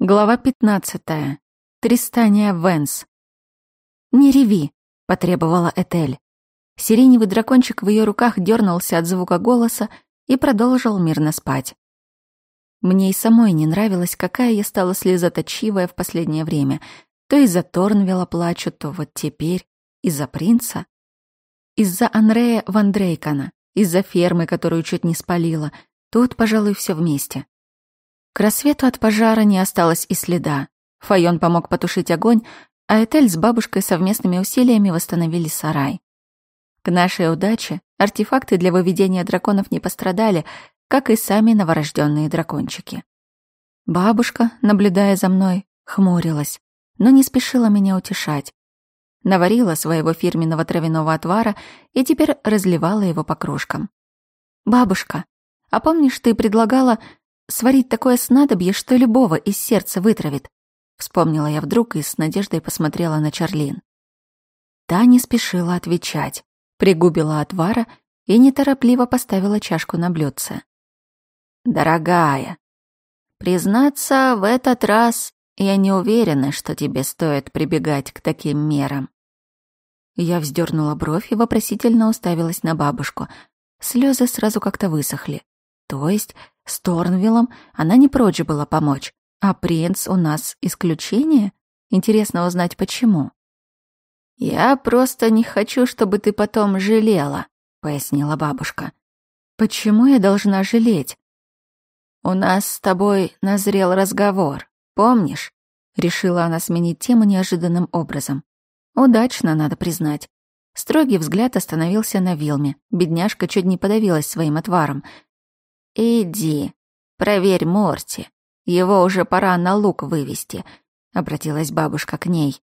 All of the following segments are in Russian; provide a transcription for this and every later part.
Глава 15. Тристания Венс. «Не реви», — потребовала Этель. Сиреневый дракончик в ее руках дернулся от звука голоса и продолжил мирно спать. Мне и самой не нравилось, какая я стала слезоточивая в последнее время. То из-за Торнвела плачу, то вот теперь из-за принца. Из-за Анрея Ван Дрейкана, из-за фермы, которую чуть не спалила. Тут, пожалуй, все вместе. К рассвету от пожара не осталось и следа. Файон помог потушить огонь, а Этель с бабушкой совместными усилиями восстановили сарай. К нашей удаче артефакты для выведения драконов не пострадали, как и сами новорожденные дракончики. Бабушка, наблюдая за мной, хмурилась, но не спешила меня утешать. Наварила своего фирменного травяного отвара и теперь разливала его по кружкам. «Бабушка, а помнишь, ты предлагала Сварить такое снадобье, что любого из сердца вытравит. Вспомнила я вдруг и с надеждой посмотрела на Чарлин. Та не спешила отвечать, пригубила отвара и неторопливо поставила чашку на блюдце. «Дорогая, признаться, в этот раз я не уверена, что тебе стоит прибегать к таким мерам». Я вздернула бровь и вопросительно уставилась на бабушку. Слезы сразу как-то высохли. То есть с Торнвиллом она не прочь была помочь, а принц у нас исключение. Интересно узнать, почему. «Я просто не хочу, чтобы ты потом жалела», — пояснила бабушка. «Почему я должна жалеть?» «У нас с тобой назрел разговор, помнишь?» Решила она сменить тему неожиданным образом. Удачно, надо признать. Строгий взгляд остановился на Вилме. Бедняжка чуть не подавилась своим отваром. «Иди, проверь Морти. Его уже пора на луг вывести», — обратилась бабушка к ней.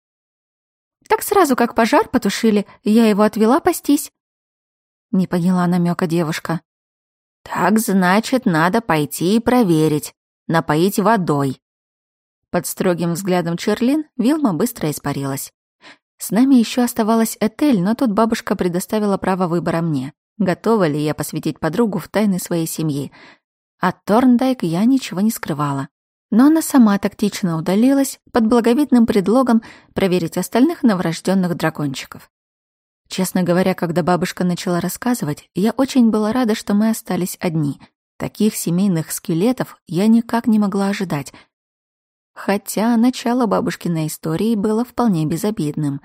«Так сразу, как пожар потушили, я его отвела пастись». Не поняла намека девушка. «Так, значит, надо пойти и проверить, напоить водой». Под строгим взглядом Черлин Вилма быстро испарилась. С нами еще оставалась Этель, но тут бабушка предоставила право выбора мне готова ли я посвятить подругу в тайны своей семьи. От Торндайк я ничего не скрывала. Но она сама тактично удалилась под благовидным предлогом проверить остальных новорожденных дракончиков. Честно говоря, когда бабушка начала рассказывать, я очень была рада, что мы остались одни. Таких семейных скелетов я никак не могла ожидать. Хотя начало бабушкиной истории было вполне безобидным.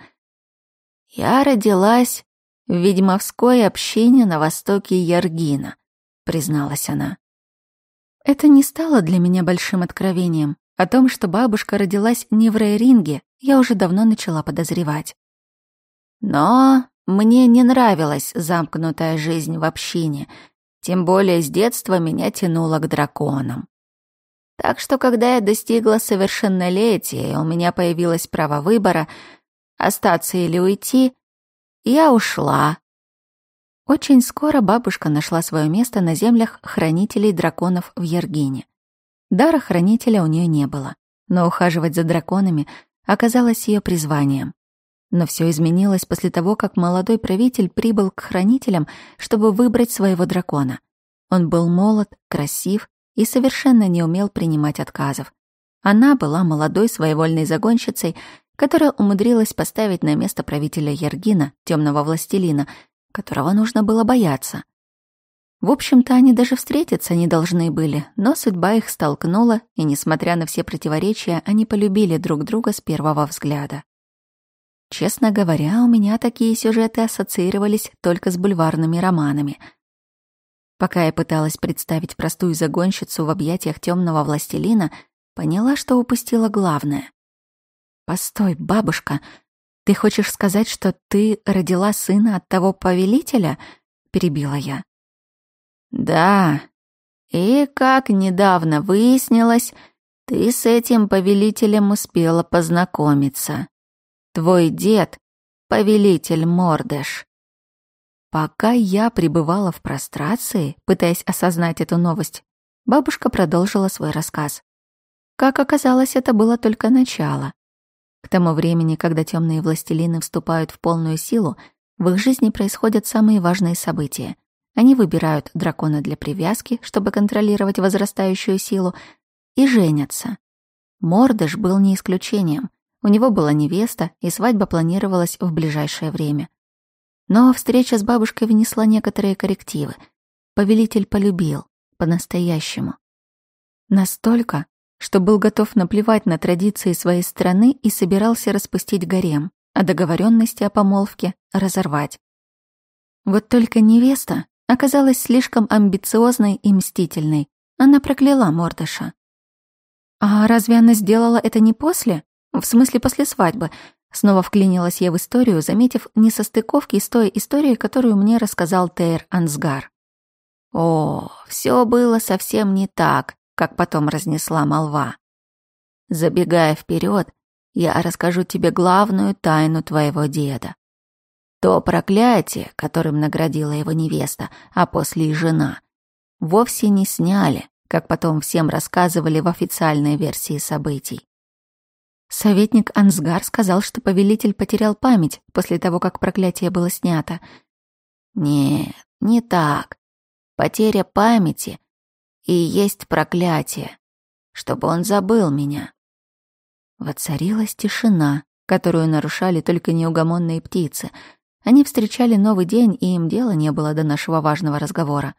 «Я родилась «Ведьмовское общение на востоке Яргина», — призналась она. Это не стало для меня большим откровением. О том, что бабушка родилась не в Рейринге, я уже давно начала подозревать. Но мне не нравилась замкнутая жизнь в общине, тем более с детства меня тянуло к драконам. Так что, когда я достигла совершеннолетия, и у меня появилось право выбора, остаться или уйти — я ушла. Очень скоро бабушка нашла свое место на землях хранителей драконов в Ергине. Дара хранителя у нее не было, но ухаживать за драконами оказалось ее призванием. Но все изменилось после того, как молодой правитель прибыл к хранителям, чтобы выбрать своего дракона. Он был молод, красив и совершенно не умел принимать отказов. Она была молодой своевольной загонщицей которая умудрилась поставить на место правителя Ергина, темного властелина, которого нужно было бояться. В общем-то, они даже встретиться не должны были, но судьба их столкнула, и, несмотря на все противоречия, они полюбили друг друга с первого взгляда. Честно говоря, у меня такие сюжеты ассоциировались только с бульварными романами. Пока я пыталась представить простую загонщицу в объятиях темного властелина, поняла, что упустила главное. «Постой, бабушка, ты хочешь сказать, что ты родила сына от того повелителя?» — перебила я. «Да. И, как недавно выяснилось, ты с этим повелителем успела познакомиться. Твой дед — повелитель Мордеш». Пока я пребывала в прострации, пытаясь осознать эту новость, бабушка продолжила свой рассказ. Как оказалось, это было только начало. К тому времени, когда темные властелины вступают в полную силу, в их жизни происходят самые важные события. Они выбирают дракона для привязки, чтобы контролировать возрастающую силу, и женятся. Мордыш был не исключением. У него была невеста, и свадьба планировалась в ближайшее время. Но встреча с бабушкой внесла некоторые коррективы. Повелитель полюбил, по-настоящему. Настолько, что был готов наплевать на традиции своей страны и собирался распустить гарем, а договоренности о помолвке разорвать. Вот только невеста оказалась слишком амбициозной и мстительной. Она прокляла Мордыша. «А разве она сделала это не после? В смысле, после свадьбы?» Снова вклинилась я в историю, заметив несостыковки с той историей, которую мне рассказал Тейр Ансгар. О, все было совсем не так как потом разнесла молва. Забегая вперед, я расскажу тебе главную тайну твоего деда. То проклятие, которым наградила его невеста, а после и жена, вовсе не сняли, как потом всем рассказывали в официальной версии событий. Советник Ансгар сказал, что повелитель потерял память после того, как проклятие было снято. Нет, не так. Потеря памяти и есть проклятие, чтобы он забыл меня. Воцарилась тишина, которую нарушали только неугомонные птицы. Они встречали новый день, и им дела не было до нашего важного разговора.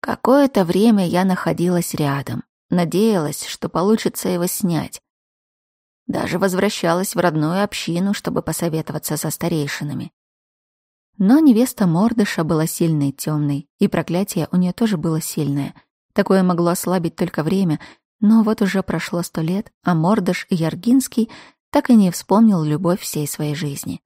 Какое-то время я находилась рядом, надеялась, что получится его снять. Даже возвращалась в родную общину, чтобы посоветоваться со старейшинами. Но невеста Мордыша была сильной темной, и проклятие у нее тоже было сильное — Такое могло ослабить только время, но вот уже прошло сто лет, а Мордыш Яргинский так и не вспомнил любовь всей своей жизни.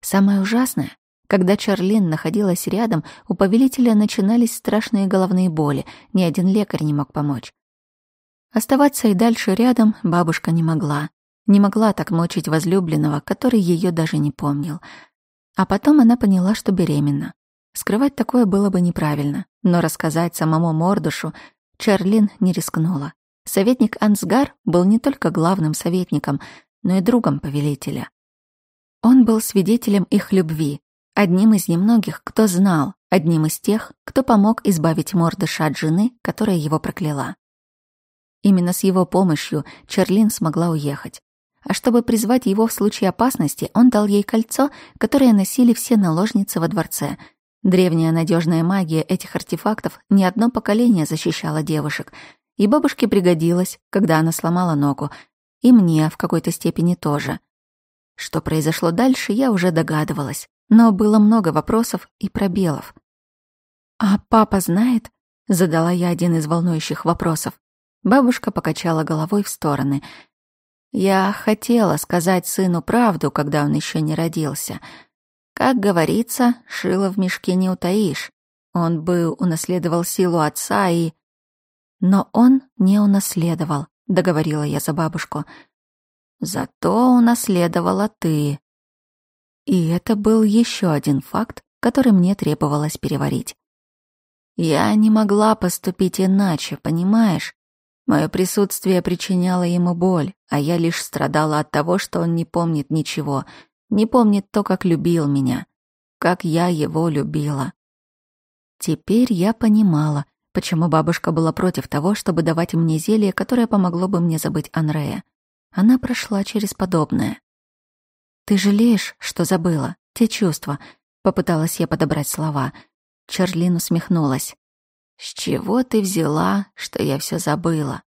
Самое ужасное, когда Чарлин находилась рядом, у повелителя начинались страшные головные боли, ни один лекарь не мог помочь. Оставаться и дальше рядом бабушка не могла. Не могла так мучить возлюбленного, который ее даже не помнил. А потом она поняла, что беременна. Скрывать такое было бы неправильно но рассказать самому Мордушу Чарлин не рискнула. Советник Ансгар был не только главным советником, но и другом повелителя. Он был свидетелем их любви, одним из немногих, кто знал, одним из тех, кто помог избавить Мордыша от жены, которая его прокляла. Именно с его помощью Чарлин смогла уехать. А чтобы призвать его в случае опасности, он дал ей кольцо, которое носили все наложницы во дворце — Древняя надежная магия этих артефактов ни одно поколение защищала девушек, и бабушке пригодилась, когда она сломала ногу, и мне в какой-то степени тоже. Что произошло дальше, я уже догадывалась, но было много вопросов и пробелов. «А папа знает?» — задала я один из волнующих вопросов. Бабушка покачала головой в стороны. «Я хотела сказать сыну правду, когда он еще не родился», как говорится, шило в мешке не утаишь. Он был, унаследовал силу отца и... Но он не унаследовал, договорила я за бабушку. Зато унаследовала ты. И это был еще один факт, который мне требовалось переварить. Я не могла поступить иначе, понимаешь? Мое присутствие причиняло ему боль, а я лишь страдала от того, что он не помнит ничего — не помнит то, как любил меня, как я его любила. Теперь я понимала, почему бабушка была против того, чтобы давать мне зелье, которое помогло бы мне забыть Анрея. Она прошла через подобное. «Ты жалеешь, что забыла? Те чувства?» — попыталась я подобрать слова. Чарлин усмехнулась. «С чего ты взяла, что я все забыла?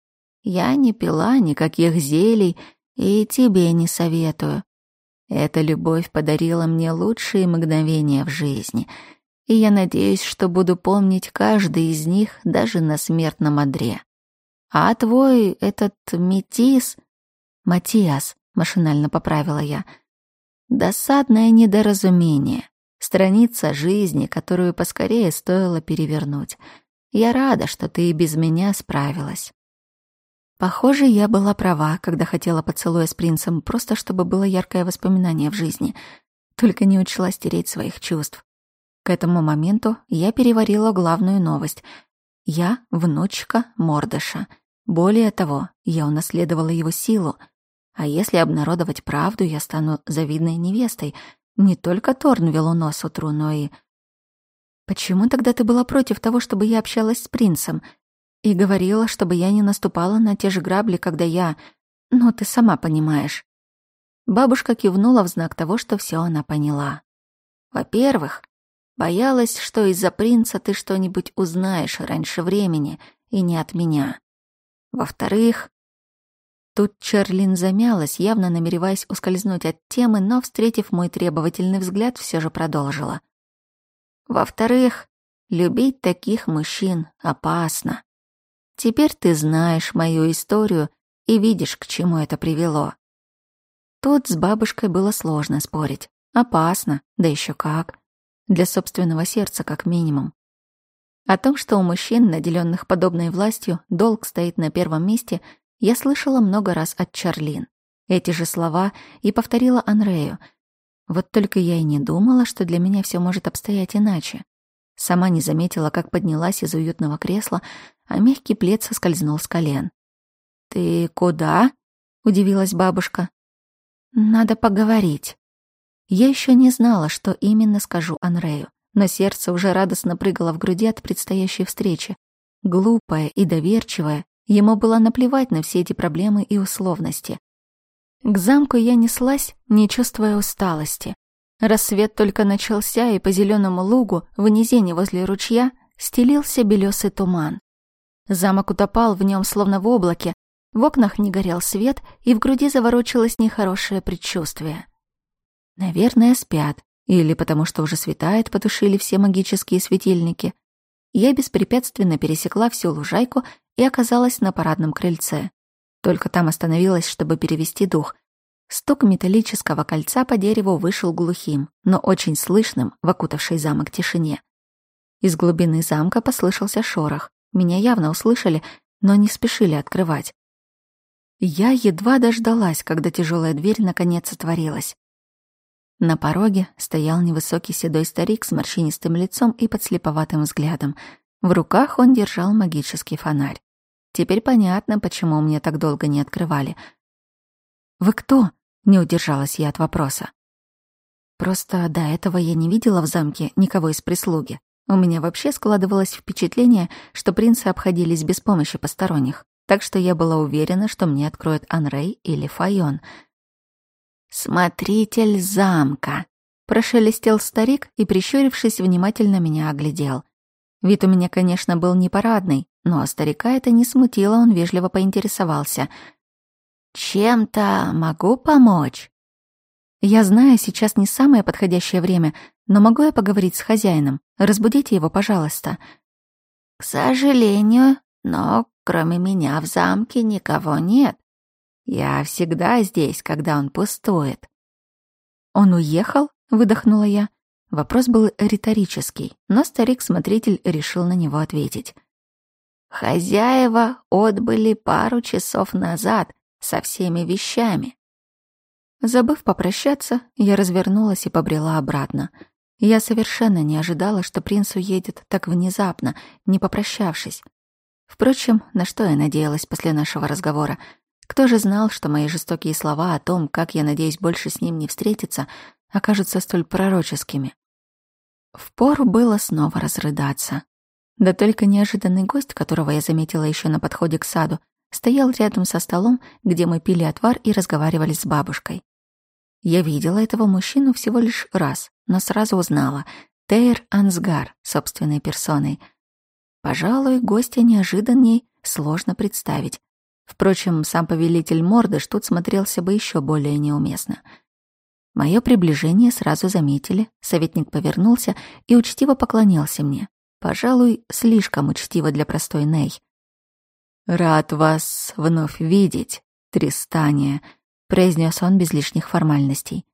Я не пила никаких зелий и тебе не советую. Эта любовь подарила мне лучшие мгновения в жизни, и я надеюсь, что буду помнить каждый из них даже на смертном одре. А твой этот метис... Матиас, машинально поправила я. Досадное недоразумение. Страница жизни, которую поскорее стоило перевернуть. Я рада, что ты и без меня справилась. Похоже, я была права, когда хотела поцелуя с принцем, просто чтобы было яркое воспоминание в жизни. Только не учла стереть своих чувств. К этому моменту я переварила главную новость. Я внучка Мордыша. Более того, я унаследовала его силу. А если обнародовать правду, я стану завидной невестой. Не только Торн Торнвиллу нос утру, но и... «Почему тогда ты была против того, чтобы я общалась с принцем?» и говорила, чтобы я не наступала на те же грабли, когда я... Ну, ты сама понимаешь». Бабушка кивнула в знак того, что все она поняла. «Во-первых, боялась, что из-за принца ты что-нибудь узнаешь раньше времени и не от меня. Во-вторых...» Тут Черлин замялась, явно намереваясь ускользнуть от темы, но, встретив мой требовательный взгляд, все же продолжила. «Во-вторых, любить таких мужчин опасно. Теперь ты знаешь мою историю и видишь, к чему это привело. Тут с бабушкой было сложно спорить. Опасно, да еще как. Для собственного сердца, как минимум. О том, что у мужчин, наделенных подобной властью, долг стоит на первом месте, я слышала много раз от Чарлин. Эти же слова и повторила Анрею. Вот только я и не думала, что для меня все может обстоять иначе. Сама не заметила, как поднялась из уютного кресла, а мягкий плед соскользнул с колен. «Ты куда?» — удивилась бабушка. «Надо поговорить». Я еще не знала, что именно скажу Анрею, но сердце уже радостно прыгало в груди от предстоящей встречи. Глупая и доверчивая, ему было наплевать на все эти проблемы и условности. К замку я неслась, не чувствуя усталости. Рассвет только начался, и по зеленому лугу, в низине возле ручья, стелился белесый туман. Замок утопал в нем словно в облаке, в окнах не горел свет, и в груди заворочилось нехорошее предчувствие. Наверное, спят, или потому что уже светает, потушили все магические светильники. Я беспрепятственно пересекла всю лужайку и оказалась на парадном крыльце. Только там остановилась, чтобы перевести дух. Стук металлического кольца по дереву вышел глухим, но очень слышным в окутавшей замок тишине. Из глубины замка послышался шорох. Меня явно услышали, но не спешили открывать. Я едва дождалась, когда тяжелая дверь наконец отворилась. На пороге стоял невысокий седой старик с морщинистым лицом и подслеповатым взглядом. В руках он держал магический фонарь. Теперь понятно, почему мне так долго не открывали. «Вы кто?» не удержалась я от вопроса. Просто до этого я не видела в замке никого из прислуги. У меня вообще складывалось впечатление, что принцы обходились без помощи посторонних, так что я была уверена, что мне откроют Анрей или Файон. «Смотритель замка!» — прошелестел старик и, прищурившись, внимательно меня оглядел. Вид у меня, конечно, был не непарадный, но старика это не смутило, он вежливо поинтересовался — чем-то могу помочь?» «Я знаю, сейчас не самое подходящее время, но могу я поговорить с хозяином? Разбудите его, пожалуйста». «К сожалению, но кроме меня в замке никого нет. Я всегда здесь, когда он пустует». «Он уехал?» — выдохнула я. Вопрос был риторический, но старик-смотритель решил на него ответить. «Хозяева отбыли пару часов назад», со всеми вещами. Забыв попрощаться, я развернулась и побрела обратно. Я совершенно не ожидала, что принц уедет так внезапно, не попрощавшись. Впрочем, на что я надеялась после нашего разговора? Кто же знал, что мои жестокие слова о том, как я надеюсь больше с ним не встретиться, окажутся столь пророческими? Впору было снова разрыдаться. Да только неожиданный гость, которого я заметила еще на подходе к саду, стоял рядом со столом, где мы пили отвар и разговаривали с бабушкой. Я видела этого мужчину всего лишь раз, но сразу узнала — Тейр Ансгар, собственной персоной. Пожалуй, гостя неожиданней сложно представить. Впрочем, сам повелитель Мордыш тут смотрелся бы еще более неуместно. Мое приближение сразу заметили, советник повернулся и учтиво поклонился мне. Пожалуй, слишком учтиво для простой Ней — «Рад вас вновь видеть, Тристания», — произнес он без лишних формальностей.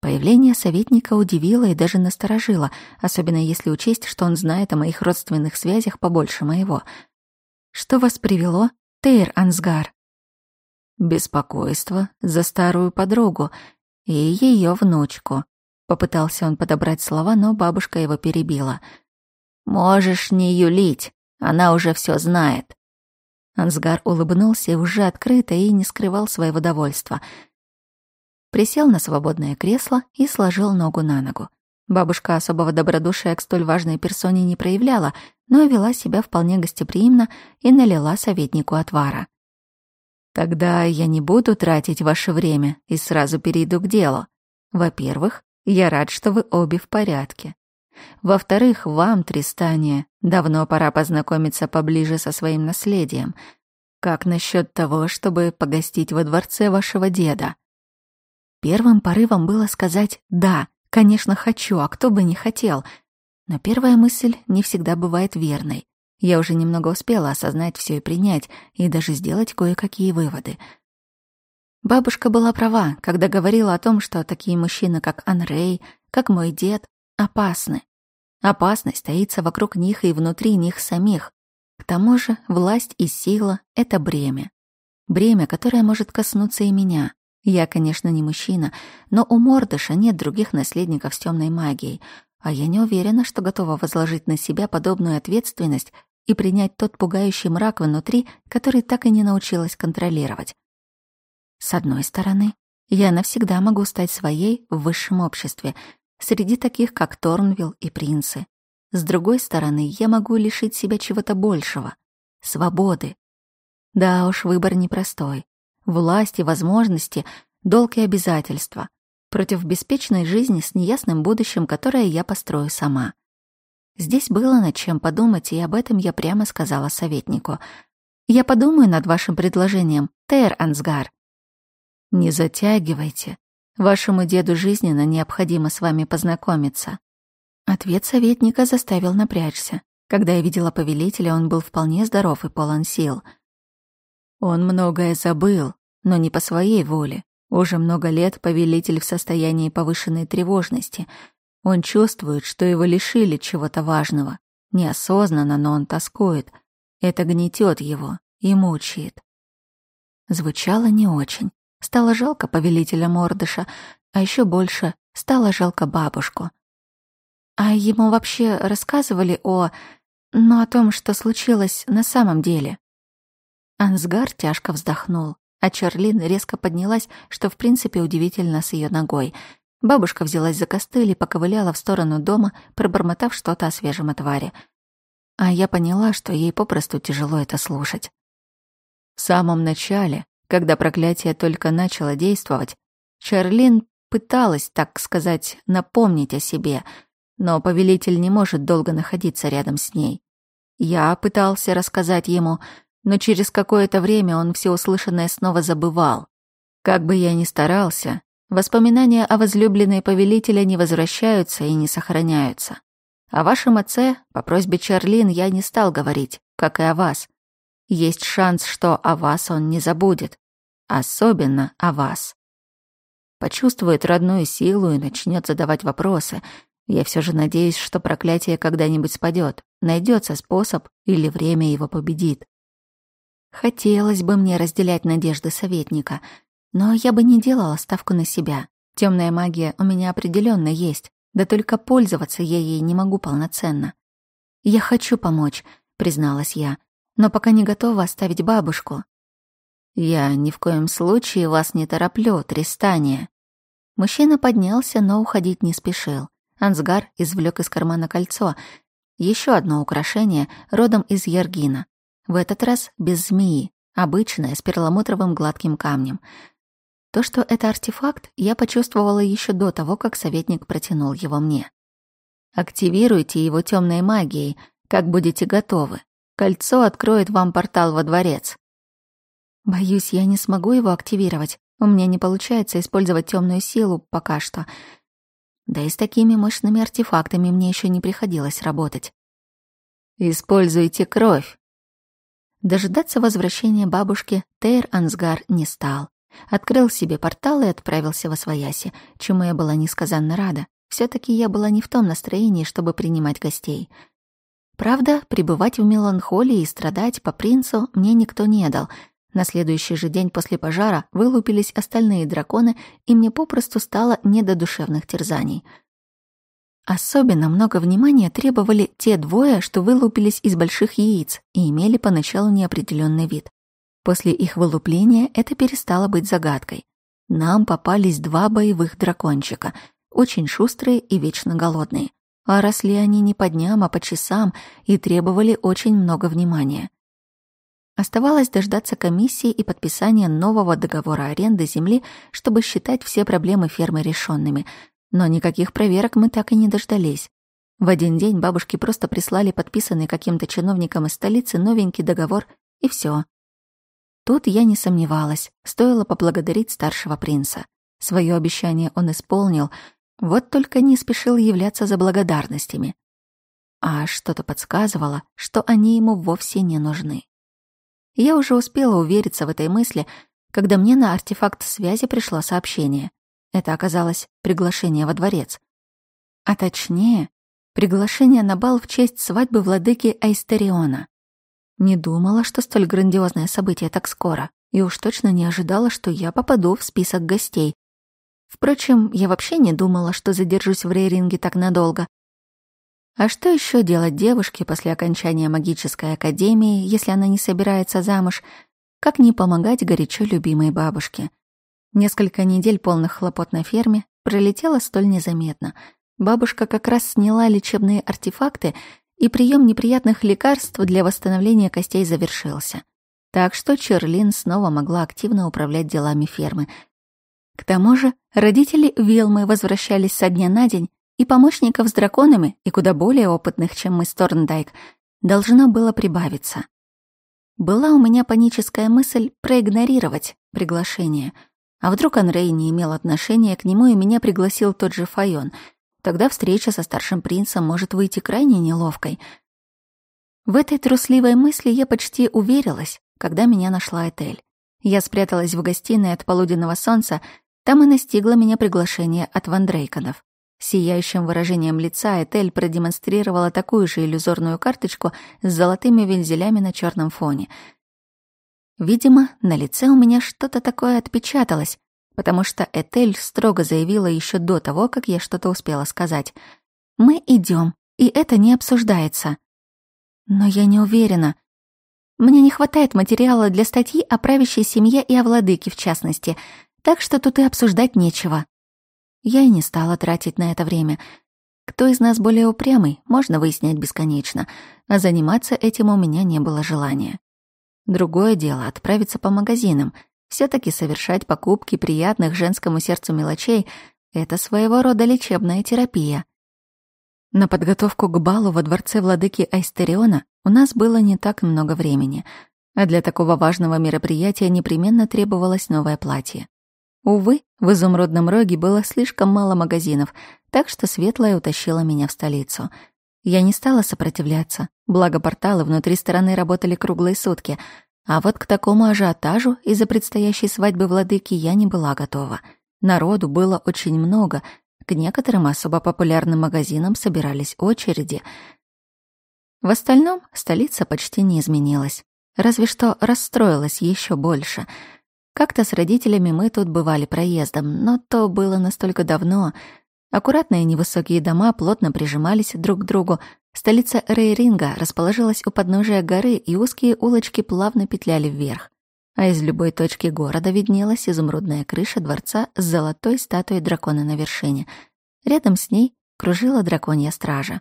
Появление советника удивило и даже насторожило, особенно если учесть, что он знает о моих родственных связях побольше моего. «Что вас привело, Тейр Ансгар?» «Беспокойство за старую подругу и ее внучку», — попытался он подобрать слова, но бабушка его перебила. «Можешь не юлить, она уже все знает. Ансгар улыбнулся уже открыто и не скрывал своего довольства. Присел на свободное кресло и сложил ногу на ногу. Бабушка особого добродушия к столь важной персоне не проявляла, но вела себя вполне гостеприимно и налила советнику отвара. «Тогда я не буду тратить ваше время и сразу перейду к делу. Во-первых, я рад, что вы обе в порядке. Во-вторых, вам, Тристане, давно пора познакомиться поближе со своим наследием. Как насчет того, чтобы погостить во дворце вашего деда? Первым порывом было сказать «да», конечно, хочу, а кто бы не хотел. Но первая мысль не всегда бывает верной. Я уже немного успела осознать все и принять, и даже сделать кое-какие выводы. Бабушка была права, когда говорила о том, что такие мужчины, как Анрей, как мой дед, опасны. Опасность стоится вокруг них и внутри них самих. К тому же власть и сила — это бремя. Бремя, которое может коснуться и меня. Я, конечно, не мужчина, но у Мордыша нет других наследников с темной магией, а я не уверена, что готова возложить на себя подобную ответственность и принять тот пугающий мрак внутри, который так и не научилась контролировать. С одной стороны, я навсегда могу стать своей в высшем обществе — среди таких, как Торнвилл и принцы. С другой стороны, я могу лишить себя чего-то большего — свободы. Да уж, выбор непростой. Власть и возможности — долг и обязательства против беспечной жизни с неясным будущим, которое я построю сама. Здесь было над чем подумать, и об этом я прямо сказала советнику. «Я подумаю над вашим предложением, Тейр Ансгар». «Не затягивайте», Вашему деду жизненно необходимо с вами познакомиться». Ответ советника заставил напрячься. Когда я видела повелителя, он был вполне здоров и полон сил. Он многое забыл, но не по своей воле. Уже много лет повелитель в состоянии повышенной тревожности. Он чувствует, что его лишили чего-то важного. Неосознанно, но он тоскует. Это гнетет его и мучает. Звучало не очень. Стало жалко повелителя Мордыша, а еще больше стало жалко бабушку. А ему вообще рассказывали о... ну, о том, что случилось на самом деле? Ансгар тяжко вздохнул, а Чарлин резко поднялась, что в принципе удивительно с ее ногой. Бабушка взялась за костыль и поковыляла в сторону дома, пробормотав что-то о свежем отваре. А я поняла, что ей попросту тяжело это слушать. В самом начале когда проклятие только начало действовать, Чарлин пыталась, так сказать, напомнить о себе, но повелитель не может долго находиться рядом с ней. Я пытался рассказать ему, но через какое-то время он все услышанное снова забывал. Как бы я ни старался, воспоминания о возлюбленной повелителя не возвращаются и не сохраняются. О вашем отце, по просьбе Чарлин, я не стал говорить, как и о вас. Есть шанс, что о вас он не забудет особенно о вас. Почувствует родную силу и начнет задавать вопросы. Я все же надеюсь, что проклятие когда-нибудь спадет, найдется способ или время его победит. Хотелось бы мне разделять надежды советника, но я бы не делала ставку на себя. Темная магия у меня определенно есть, да только пользоваться я ей не могу полноценно. «Я хочу помочь», — призналась я, «но пока не готова оставить бабушку. «Я ни в коем случае вас не тороплю, Тристания». Мужчина поднялся, но уходить не спешил. Ансгар извлек из кармана кольцо. Еще одно украшение, родом из Яргина. В этот раз без змеи, обычное, с перламутровым гладким камнем. То, что это артефакт, я почувствовала еще до того, как советник протянул его мне. Активируйте его темной магией, как будете готовы. Кольцо откроет вам портал во дворец. Боюсь, я не смогу его активировать. У меня не получается использовать темную силу пока что. Да и с такими мощными артефактами мне еще не приходилось работать. Используйте кровь. Дожидаться возвращения бабушки Тейр Ансгар не стал. Открыл себе портал и отправился во свояси, чему я была несказанно рада. все таки я была не в том настроении, чтобы принимать гостей. Правда, пребывать в меланхолии и страдать по принцу мне никто не дал — на следующий же день после пожара вылупились остальные драконы, и мне попросту стало не до душевных терзаний. Особенно много внимания требовали те двое, что вылупились из больших яиц и имели поначалу неопределенный вид. После их вылупления это перестало быть загадкой. Нам попались два боевых дракончика, очень шустрые и вечно голодные. А росли они не по дням, а по часам и требовали очень много внимания. Оставалось дождаться комиссии и подписания нового договора аренды земли, чтобы считать все проблемы фермы решенными. Но никаких проверок мы так и не дождались. В один день бабушки просто прислали подписанный каким-то чиновником из столицы новенький договор, и все. Тут я не сомневалась, стоило поблагодарить старшего принца. Свое обещание он исполнил, вот только не спешил являться за благодарностями. А что-то подсказывало, что они ему вовсе не нужны я уже успела увериться в этой мысли, когда мне на артефакт связи пришло сообщение. Это оказалось приглашение во дворец. А точнее, приглашение на бал в честь свадьбы владыки Айстериона. Не думала, что столь грандиозное событие так скоро, и уж точно не ожидала, что я попаду в список гостей. Впрочем, я вообще не думала, что задержусь в рейринге так надолго, а что еще делать девушке после окончания магической академии, если она не собирается замуж, как не помогать горячо любимой бабушке? Несколько недель полных хлопот на ферме пролетело столь незаметно. Бабушка как раз сняла лечебные артефакты, и прием неприятных лекарств для восстановления костей завершился. Так что Черлин снова могла активно управлять делами фермы. К тому же родители Вилмы возвращались со дня на день и помощников с драконами, и куда более опытных, чем мы с Торндайк, должно было прибавиться. Была у меня паническая мысль проигнорировать приглашение. А вдруг Анрей не имел отношения к нему и меня пригласил тот же Файон? Тогда встреча со старшим принцем может выйти крайне неловкой. В этой трусливой мысли я почти уверилась, когда меня нашла Этель. Я спряталась в гостиной от полуденного солнца, там и настигло меня приглашение от Вандрейконов сияющим выражением лица Этель продемонстрировала такую же иллюзорную карточку с золотыми вензелями на черном фоне. Видимо, на лице у меня что-то такое отпечаталось, потому что Этель строго заявила еще до того, как я что-то успела сказать. «Мы идем, и это не обсуждается». Но я не уверена. Мне не хватает материала для статьи о правящей семье и о владыке, в частности, так что тут и обсуждать нечего. Я и не стала тратить на это время. Кто из нас более упрямый, можно выяснять бесконечно, а заниматься этим у меня не было желания. Другое дело — отправиться по магазинам. все таки совершать покупки приятных женскому сердцу мелочей — это своего рода лечебная терапия. На подготовку к балу во дворце владыки Айстериона у нас было не так много времени, а для такого важного мероприятия непременно требовалось новое платье. Увы, в изумрудном роге было слишком мало магазинов, так что Светлая утащила меня в столицу. Я не стала сопротивляться, благо порталы внутри страны работали круглые сутки, а вот к такому ажиотажу из-за предстоящей свадьбы владыки я не была готова. Народу было очень много, к некоторым особо популярным магазинам собирались очереди. В остальном столица почти не изменилась, разве что расстроилась еще больше — как-то с родителями мы тут бывали проездом, но то было настолько давно. Аккуратные невысокие дома плотно прижимались друг к другу. Столица Рейринга расположилась у подножия горы, и узкие улочки плавно петляли вверх. А из любой точки города виднелась изумрудная крыша дворца с золотой статуей дракона на вершине. Рядом с ней кружила драконья стража.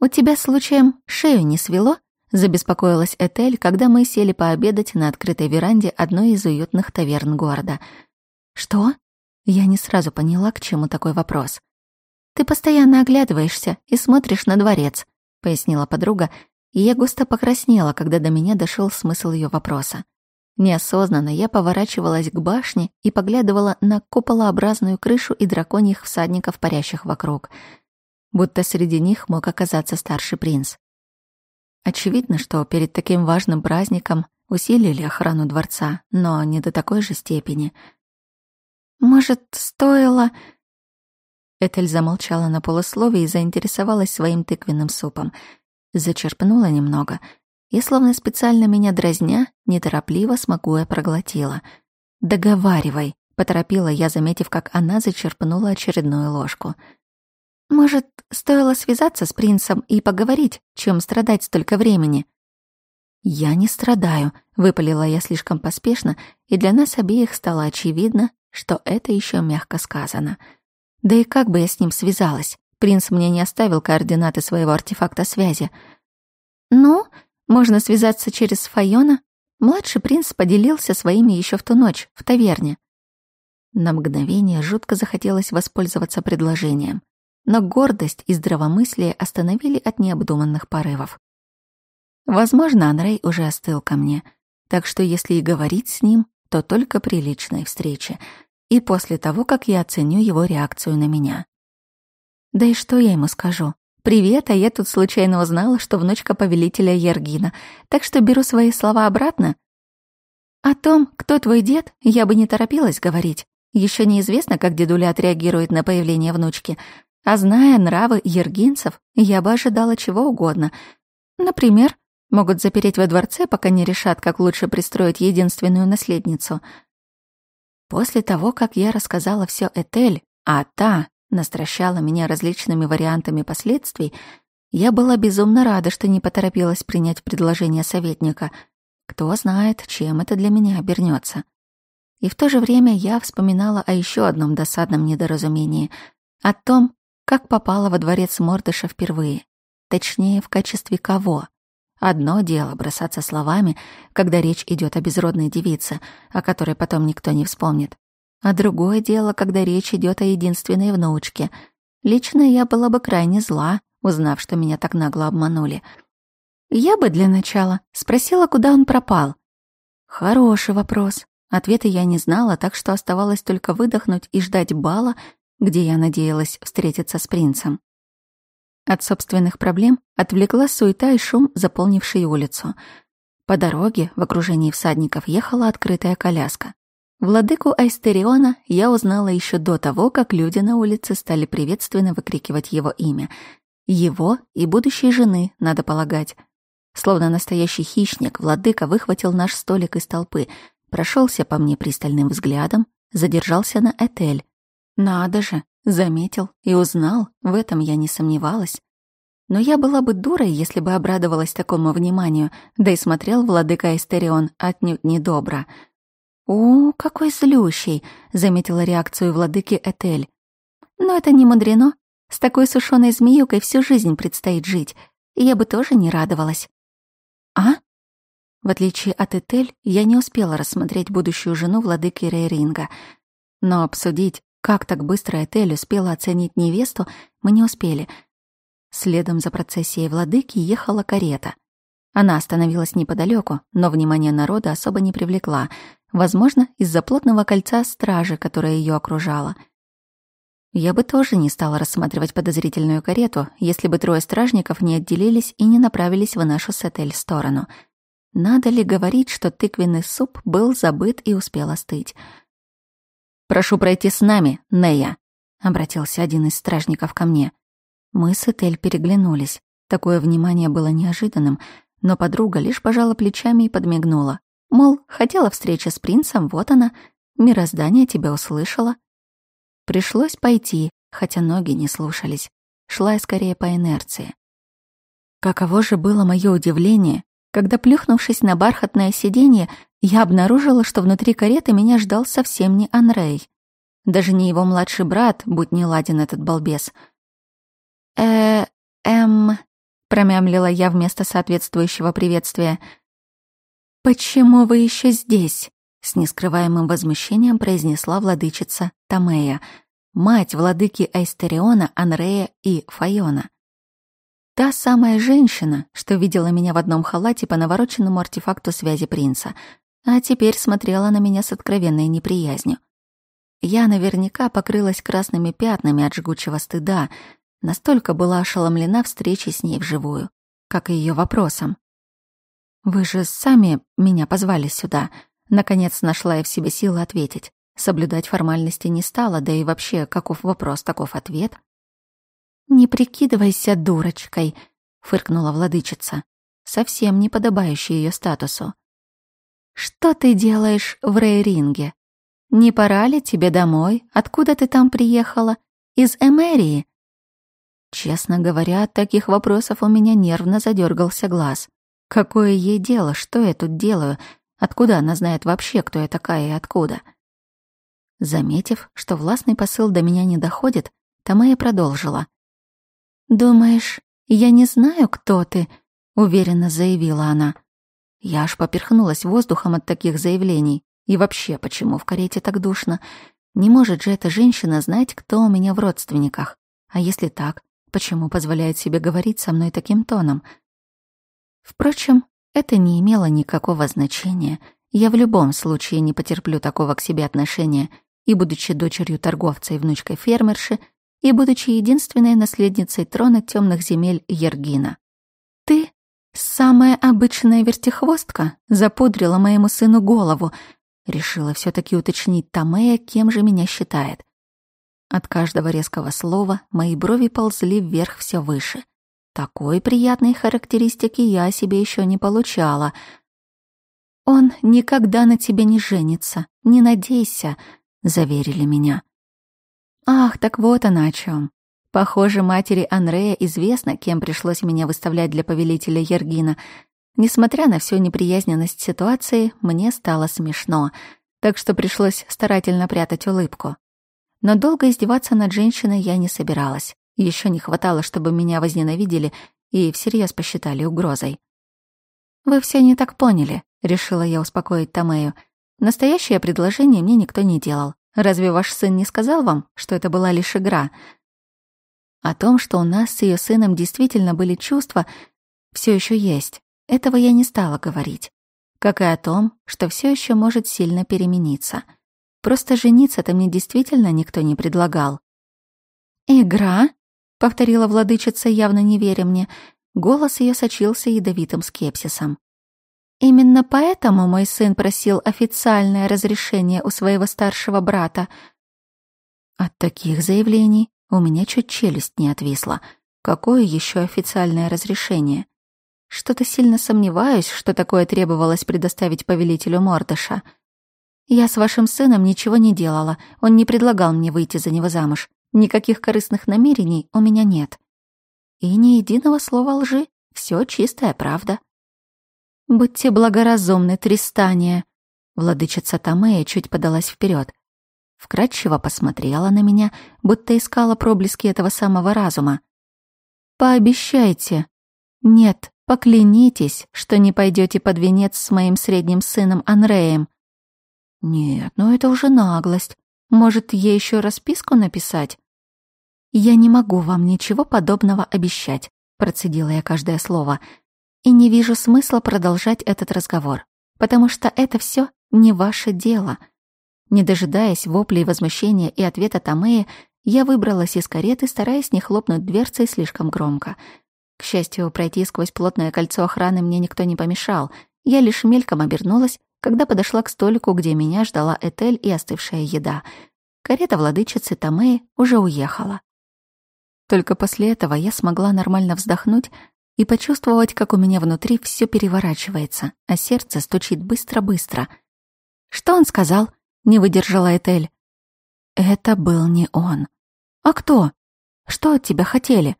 «У тебя случаем шею не свело?» Забеспокоилась Этель, когда мы сели пообедать на открытой веранде одной из уютных таверн города. «Что?» Я не сразу поняла, к чему такой вопрос. «Ты постоянно оглядываешься и смотришь на дворец», — пояснила подруга, и я густо покраснела, когда до меня дошел смысл ее вопроса. Неосознанно я поворачивалась к башне и поглядывала на куполообразную крышу и драконьих всадников, парящих вокруг, будто среди них мог оказаться старший принц. Очевидно, что перед таким важным праздником усилили охрану дворца, но не до такой же степени. «Может, стоило...» Этель замолчала на полуслове и заинтересовалась своим тыквенным супом. Зачерпнула немного и, словно специально меня дразня, неторопливо смакуя проглотила. «Договаривай!» — поторопила я, заметив, как она зачерпнула очередную ложку — может, стоило связаться с принцем и поговорить, чем страдать столько времени?» «Я не страдаю», — выпалила я слишком поспешно, и для нас обеих стало очевидно, что это еще мягко сказано. Да и как бы я с ним связалась? Принц мне не оставил координаты своего артефакта связи. «Ну, можно связаться через Файона?» Младший принц поделился своими еще в ту ночь, в таверне. На мгновение жутко захотелось воспользоваться предложением но гордость и здравомыслие остановили от необдуманных порывов. Возможно, Андрей уже остыл ко мне, так что если и говорить с ним, то только при личной встрече и после того, как я оценю его реакцию на меня. Да и что я ему скажу? «Привет, а я тут случайно узнала, что внучка повелителя Ергина, так что беру свои слова обратно». «О том, кто твой дед, я бы не торопилась говорить. Еще неизвестно, как дедуля отреагирует на появление внучки, а зная нравы ергинцев, я бы ожидала чего угодно. Например, могут запереть во дворце, пока не решат, как лучше пристроить единственную наследницу. После того, как я рассказала все Этель, а та настращала меня различными вариантами последствий, я была безумно рада, что не поторопилась принять предложение советника. Кто знает, чем это для меня обернется. И в то же время я вспоминала о еще одном досадном недоразумении — о том, как попала во дворец Мордыша впервые. Точнее, в качестве кого. Одно дело бросаться словами, когда речь идет о безродной девице, о которой потом никто не вспомнит. А другое дело, когда речь идет о единственной внучке. Лично я была бы крайне зла, узнав, что меня так нагло обманули. Я бы для начала спросила, куда он пропал. Хороший вопрос. Ответа я не знала, так что оставалось только выдохнуть и ждать бала, где я надеялась встретиться с принцем. От собственных проблем отвлекла суета и шум, заполнивший улицу. По дороге в окружении всадников ехала открытая коляска. Владыку Айстериона я узнала еще до того, как люди на улице стали приветственно выкрикивать его имя. Его и будущей жены, надо полагать. Словно настоящий хищник, владыка выхватил наш столик из толпы, прошелся по мне пристальным взглядом, задержался на Этель, надо же, заметил и узнал, в этом я не сомневалась. Но я была бы дурой, если бы обрадовалась такому вниманию, да и смотрел владыка Эстерион отнюдь недобро. «О, какой злющий!» — заметила реакцию владыки Этель. «Но это не мудрено. С такой сушеной змеюкой всю жизнь предстоит жить. И я бы тоже не радовалась». «А?» В отличие от Этель, я не успела рассмотреть будущую жену владыки Рейринга. Но обсудить как так быстро Этель успела оценить невесту, мы не успели. Следом за процессией владыки ехала карета. Она остановилась неподалеку, но внимание народа особо не привлекла, возможно, из-за плотного кольца стражи, которая ее окружала. Я бы тоже не стала рассматривать подозрительную карету, если бы трое стражников не отделились и не направились в нашу с Этель сторону. Надо ли говорить, что тыквенный суп был забыт и успел остыть? Прошу пройти с нами, Нея», — обратился один из стражников ко мне. Мы с Этель переглянулись. Такое внимание было неожиданным, но подруга лишь пожала плечами и подмигнула. Мол, хотела встреча с принцем, вот она, мироздание тебя услышала. Пришлось пойти, хотя ноги не слушались. Шла я скорее по инерции. Каково же было мое удивление, когда, плюхнувшись на бархатное сиденье, я обнаружила, что внутри кареты меня ждал совсем не Анрей. Даже не его младший брат, будь не ладен этот балбес. э эм промямлила я вместо соответствующего приветствия. «Почему вы еще здесь?» — с нескрываемым возмущением произнесла владычица Тамея, мать владыки Айстериона, Анрея и Файона. Та самая женщина, что видела меня в одном халате по навороченному артефакту связи принца, а теперь смотрела на меня с откровенной неприязнью. Я наверняка покрылась красными пятнами от жгучего стыда, настолько была ошеломлена встречей с ней вживую, как и ее вопросом. «Вы же сами меня позвали сюда», — наконец нашла я в себе силы ответить. Соблюдать формальности не стала, да и вообще, каков вопрос, таков ответ — «Не прикидывайся дурочкой», — фыркнула владычица, совсем не подобающая ее статусу. «Что ты делаешь в Рейринге? Не пора ли тебе домой? Откуда ты там приехала? Из Эмерии?» Честно говоря, от таких вопросов у меня нервно задергался глаз. Какое ей дело, что я тут делаю? Откуда она знает вообще, кто я такая и откуда? Заметив, что властный посыл до меня не доходит, Тамея продолжила. «Думаешь, я не знаю, кто ты?» — уверенно заявила она. Я аж поперхнулась воздухом от таких заявлений. И вообще, почему в карете так душно? Не может же эта женщина знать, кто у меня в родственниках. А если так, почему позволяет себе говорить со мной таким тоном? Впрочем, это не имело никакого значения. Я в любом случае не потерплю такого к себе отношения, и, будучи дочерью торговца и внучкой фермерши, и будучи единственной наследницей трона темных земель Ергина. Ты, самая обычная вертихвостка, запудрила моему сыну голову, решила все таки уточнить Томея, кем же меня считает. От каждого резкого слова мои брови ползли вверх все выше. Такой приятной характеристики я себе еще не получала. «Он никогда на тебе не женится, не надейся», — заверили меня. Ах, так вот она о чем. Похоже, матери Анрея известно, кем пришлось меня выставлять для повелителя Ергина. Несмотря на всю неприязненность ситуации, мне стало смешно, так что пришлось старательно прятать улыбку. Но долго издеваться над женщиной я не собиралась. Еще не хватало, чтобы меня возненавидели и всерьез посчитали угрозой. «Вы все не так поняли», — решила я успокоить Томею. «Настоящее предложение мне никто не делал. Разве ваш сын не сказал вам, что это была лишь игра? О том, что у нас с ее сыном действительно были чувства, все еще есть. Этого я не стала говорить. Как и о том, что все еще может сильно перемениться. Просто жениться-то мне действительно никто не предлагал. «Игра?» — повторила владычица, явно не веря мне. Голос ее сочился ядовитым скепсисом. Именно поэтому мой сын просил официальное разрешение у своего старшего брата. От таких заявлений у меня чуть челюсть не отвисла. Какое еще официальное разрешение? Что-то сильно сомневаюсь, что такое требовалось предоставить повелителю Мордыша. Я с вашим сыном ничего не делала, он не предлагал мне выйти за него замуж. Никаких корыстных намерений у меня нет. И ни единого слова лжи, все чистая правда. «Будьте благоразумны, Тристания!» Владычица Томея чуть подалась вперед. Вкратчиво посмотрела на меня, будто искала проблески этого самого разума. «Пообещайте!» «Нет, поклянитесь, что не пойдете под венец с моим средним сыном Анреем!» «Нет, ну это уже наглость. Может, ей еще расписку написать?» «Я не могу вам ничего подобного обещать», — процедила я каждое слово, — и не вижу смысла продолжать этот разговор, потому что это все не ваше дело. Не дожидаясь воплей возмущения и ответа Томея, я выбралась из кареты, стараясь не хлопнуть дверцей слишком громко. К счастью, пройти сквозь плотное кольцо охраны мне никто не помешал. Я лишь мельком обернулась, когда подошла к столику, где меня ждала Этель и остывшая еда. Карета владычицы Томеи уже уехала. Только после этого я смогла нормально вздохнуть, и почувствовать, как у меня внутри все переворачивается, а сердце стучит быстро-быстро. «Что он сказал?» — не выдержала Этель. «Это был не он. А кто? Что от тебя хотели?»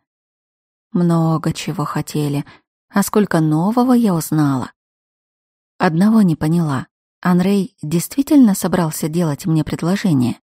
«Много чего хотели. А сколько нового я узнала?» Одного не поняла. Анрей действительно собрался делать мне предложение?